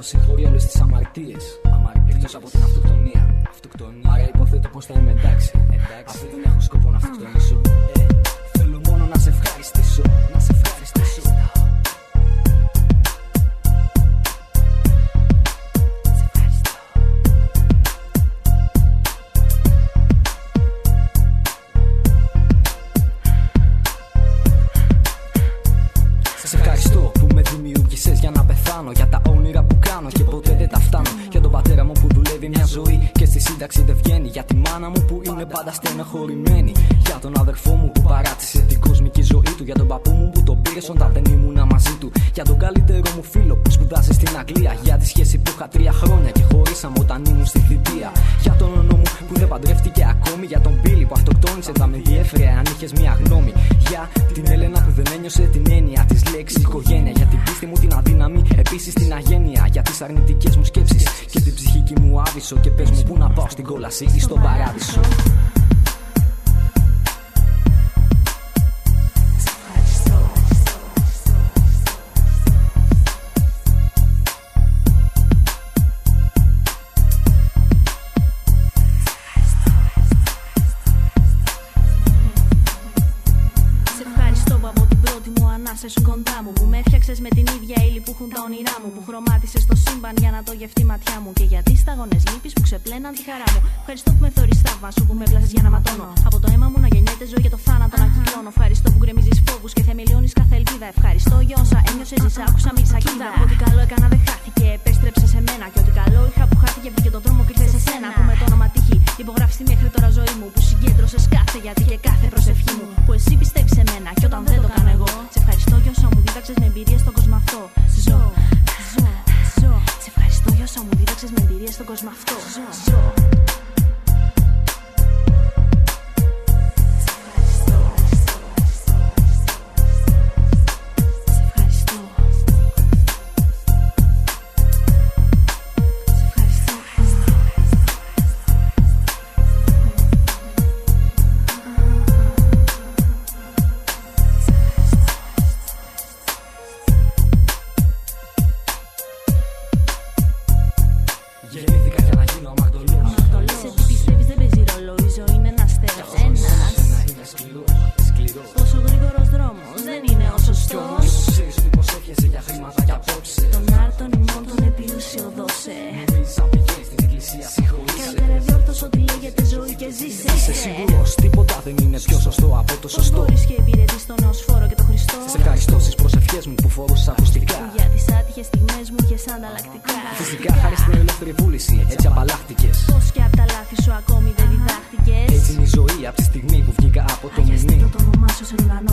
συγχωρεί όλε τι αμαρτίες. Εκτός από την αυτοκτονία. αυτοκτονία. Άρα υποθέτω πως θα είμαι εντάξει. εντάξει. Αφού δεν έχω σκοπό να αυτοκτονήσω. Ε, θέλω μόνο να σε ευχαριστήσω. Να σε ευχαριστήσω. Πάντα στενοχωρημένη. Για τον αδερφό μου που παράτησε την κοσμική ζωή του. Για τον παππού μου που τον πήρε όταν δεν ήμουν μαζί του. Για τον καλύτερο μου φίλο που σπουδάζει στην Αγγλία. Για τη σχέση που είχα τρία χρόνια και χωρίσαμε όταν ήμουν στη θητεία. Για τον ονό μου που δεν παντρεύτηκε ακόμη. Για τον Πίλι που αυτοκτόνησε θα με διέφερε αν είχες μια γνώμη. Για την Έλενα που δεν ένιωσε την έννοια της λέξης οικογένεια. Για την πίστη μου την αδύναμη, επίσης την αγένεια. Για τις αρνητικές μου σκέψεις και την ψυχική μου άβυσο. Και πες μου πού να πάω στην κόλαση ή στον παράδεισο. Πρώτη μου ανάσα σου κοντά μου. Που με έφτιαξες με την ίδια ύλη που έχουν τα όνειρά μου. Που χρωμάτισε το σύμπαν για να το γευτεί ματιά μου. Και για τι σταγόνες λύπης που ξεπλέναν τη χαρά μου. Ευχαριστώ που με θεωρείς θαύμα σου που με πλάσες για να ματώνω. Από το αίμα μου να γεννιέται ζωή και το θάνατο να κυκλώνω. Ευχαριστώ που γκρεμίζεις φόβους και θεμελιώνεις κάθε ελπίδα. Ευχαριστώ για όσα ένιωσες, ζήσα, άκουσα, μίλησα κοίτα. Ό,τι καλό έκανα δεν χάθηκε, επέστρεψε σε μένα. Και ό,τι καλό είχα που χάθηκε βγήκε το δρόμο και ήρθε σε σένα. Που με το όνομα τύχη υπογράφει μέχρι τώρα ζωή μου. Που συγκέντρωσες κάθε γιατί και κάθε προσευχή μου. Που εσύ πιστεύει σε μένα και όταν δεν δίδαξες με εμπειρία στον κόσμο αυτό. Ζω, ζω, ζω. Σε ευχαριστώ για όσα μου δίδαξες με εμπειρία στον κόσμο αυτό. Ζω, ζω. Είσαι σίγουρος, τίποτα δεν είναι πιο σωστό από το σωστό. Μπορείς και υπηρετείς τον Ωσφόρο και τον Χριστό; Σε ευχαριστώ στι προσευχές μου που φορούσα ακουστικά. Για τις άτυχες στιγμές μου και σαν ανταλλακτικά. Φυσικά χάρη στην ελεύθερη βούληση έτσι απαλλάχτηκες. Πώς και από τα λάθη σου ακόμη δεν διδάχτηκες; Έτσι είναι η ζωή από τη στιγμή που βγήκα από το μνημείο. το όνομά σου σε ουρανό